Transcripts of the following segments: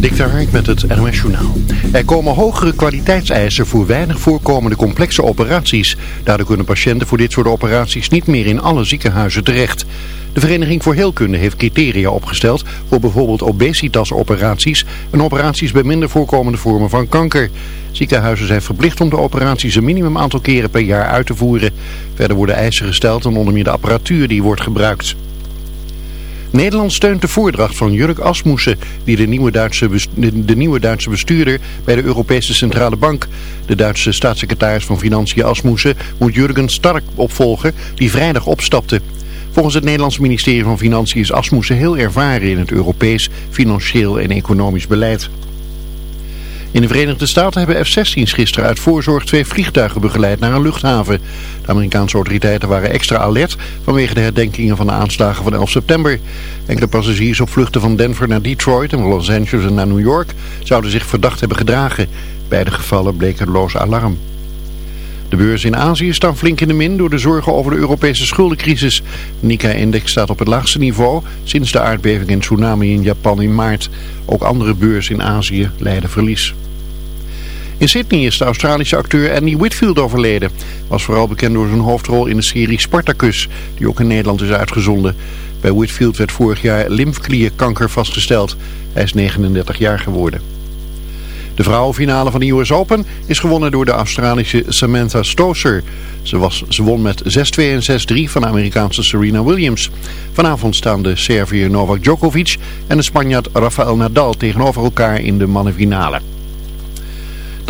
Dik Hark met het NOS Journaal. Er komen hogere kwaliteitseisen voor weinig voorkomende complexe operaties. Daardoor kunnen patiënten voor dit soort operaties niet meer in alle ziekenhuizen terecht. De Vereniging voor Heelkunde heeft criteria opgesteld voor bijvoorbeeld obesitasoperaties en operaties bij minder voorkomende vormen van kanker. Ziekenhuizen zijn verplicht om de operaties een minimum aantal keren per jaar uit te voeren. Verder worden eisen gesteld aan onder meer de apparatuur die wordt gebruikt. Nederland steunt de voordracht van Jurk Asmussen, die de nieuwe, Duitse de, nieuwe Duitse bestuurder bij de Europese Centrale Bank. De Duitse staatssecretaris van Financiën Asmussen moet Jurgen Stark opvolgen, die vrijdag opstapte. Volgens het Nederlandse ministerie van Financiën is Asmussen heel ervaren in het Europees, financieel en economisch beleid. In de Verenigde Staten hebben F-16's gisteren uit voorzorg twee vliegtuigen begeleid naar een luchthaven. De Amerikaanse autoriteiten waren extra alert vanwege de herdenkingen van de aanslagen van 11 september. Enkele passagiers op vluchten van Denver naar Detroit en Los Angeles en naar New York zouden zich verdacht hebben gedragen. Beide gevallen bleken loos alarm. De beurzen in Azië staan flink in de min door de zorgen over de Europese schuldencrisis. De Nikkei-index staat op het laagste niveau sinds de aardbeving en tsunami in Japan in maart. Ook andere beurzen in Azië leiden verlies. In Sydney is de Australische acteur Andy Whitfield overleden. Was vooral bekend door zijn hoofdrol in de serie Spartacus, die ook in Nederland is uitgezonden. Bij Whitfield werd vorig jaar lymfklierkanker vastgesteld. Hij is 39 jaar geworden. De vrouwenfinale van de US Open is gewonnen door de Australische Samantha Stosur. Ze, ze won met 6-2 en 6-3 van de Amerikaanse Serena Williams. Vanavond staan de Serviër Novak Djokovic en de Spanjaard Rafael Nadal tegenover elkaar in de mannenfinale.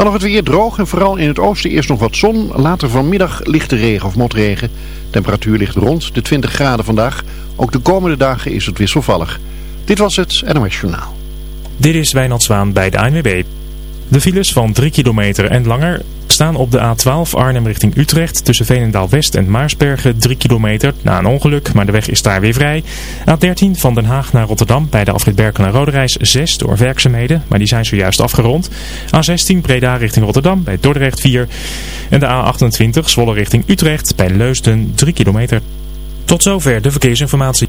Dan nog het weer droog en vooral in het oosten eerst nog wat zon. Later vanmiddag lichte regen of motregen. Temperatuur ligt rond de 20 graden vandaag. Ook de komende dagen is het wisselvallig. Dit was het NOS Journaal. Dit is Wijnand Zwaan bij de ANWB. De files van 3 kilometer en langer staan op de A12 Arnhem richting Utrecht tussen Veenendaal West en Maarsbergen 3 kilometer na een ongeluk, maar de weg is daar weer vrij. A13 van Den Haag naar Rotterdam bij de afrit Berkel en Roderijs 6 door werkzaamheden, maar die zijn zojuist afgerond. A16 Breda richting Rotterdam bij Dordrecht 4 en de A28 Zwolle richting Utrecht bij Leusden 3 kilometer. Tot zover de verkeersinformatie.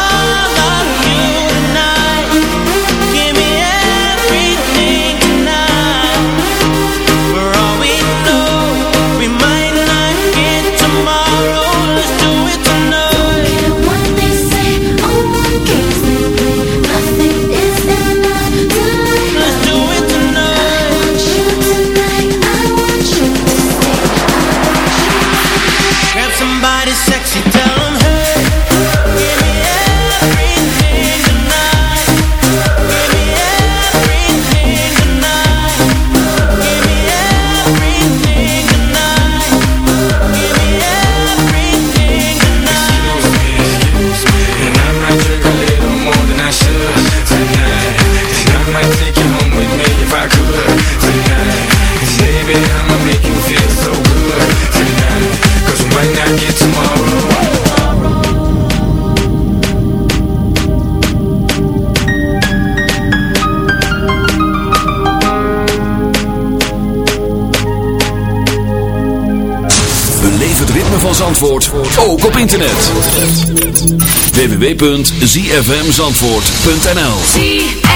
www.zfmzandvoort.nl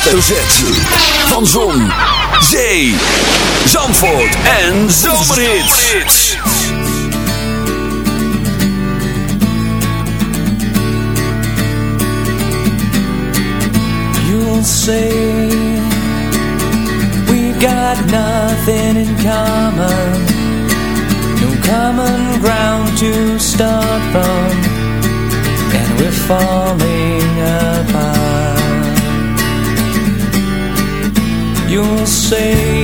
hoofdletter Z van Zon, Zee, Zandvoort en Zomerhits. You'll say we got nothing in common, no common ground to start from, and we're falling. 对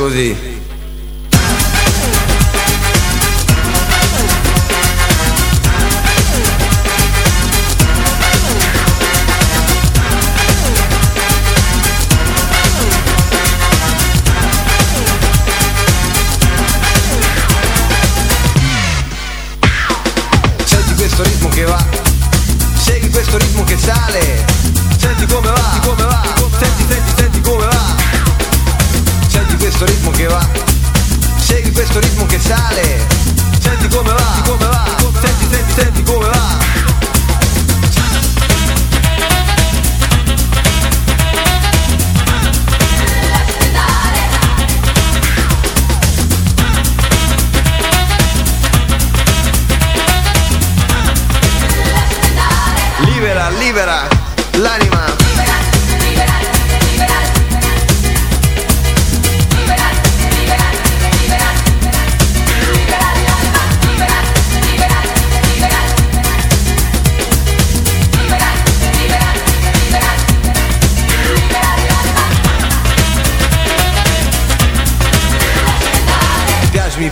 così. questo ritmo che sale. Senti come va, senti come va, senti, senti, senti come va.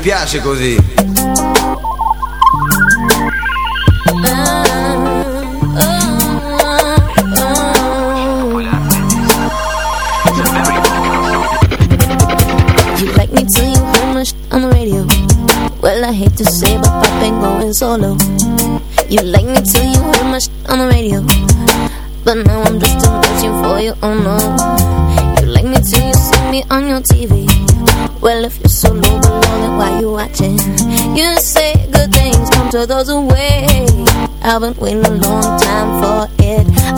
Piace così. piace così. on the radio Well, I hate to say, but Pop ain't going solo You like me till you heard my on the radio But now I'm just a for you, oh no You like me till you see me on your TV Well, if you're so low then why you watching? You say good things come to those who wait. I've been waiting a long time for it.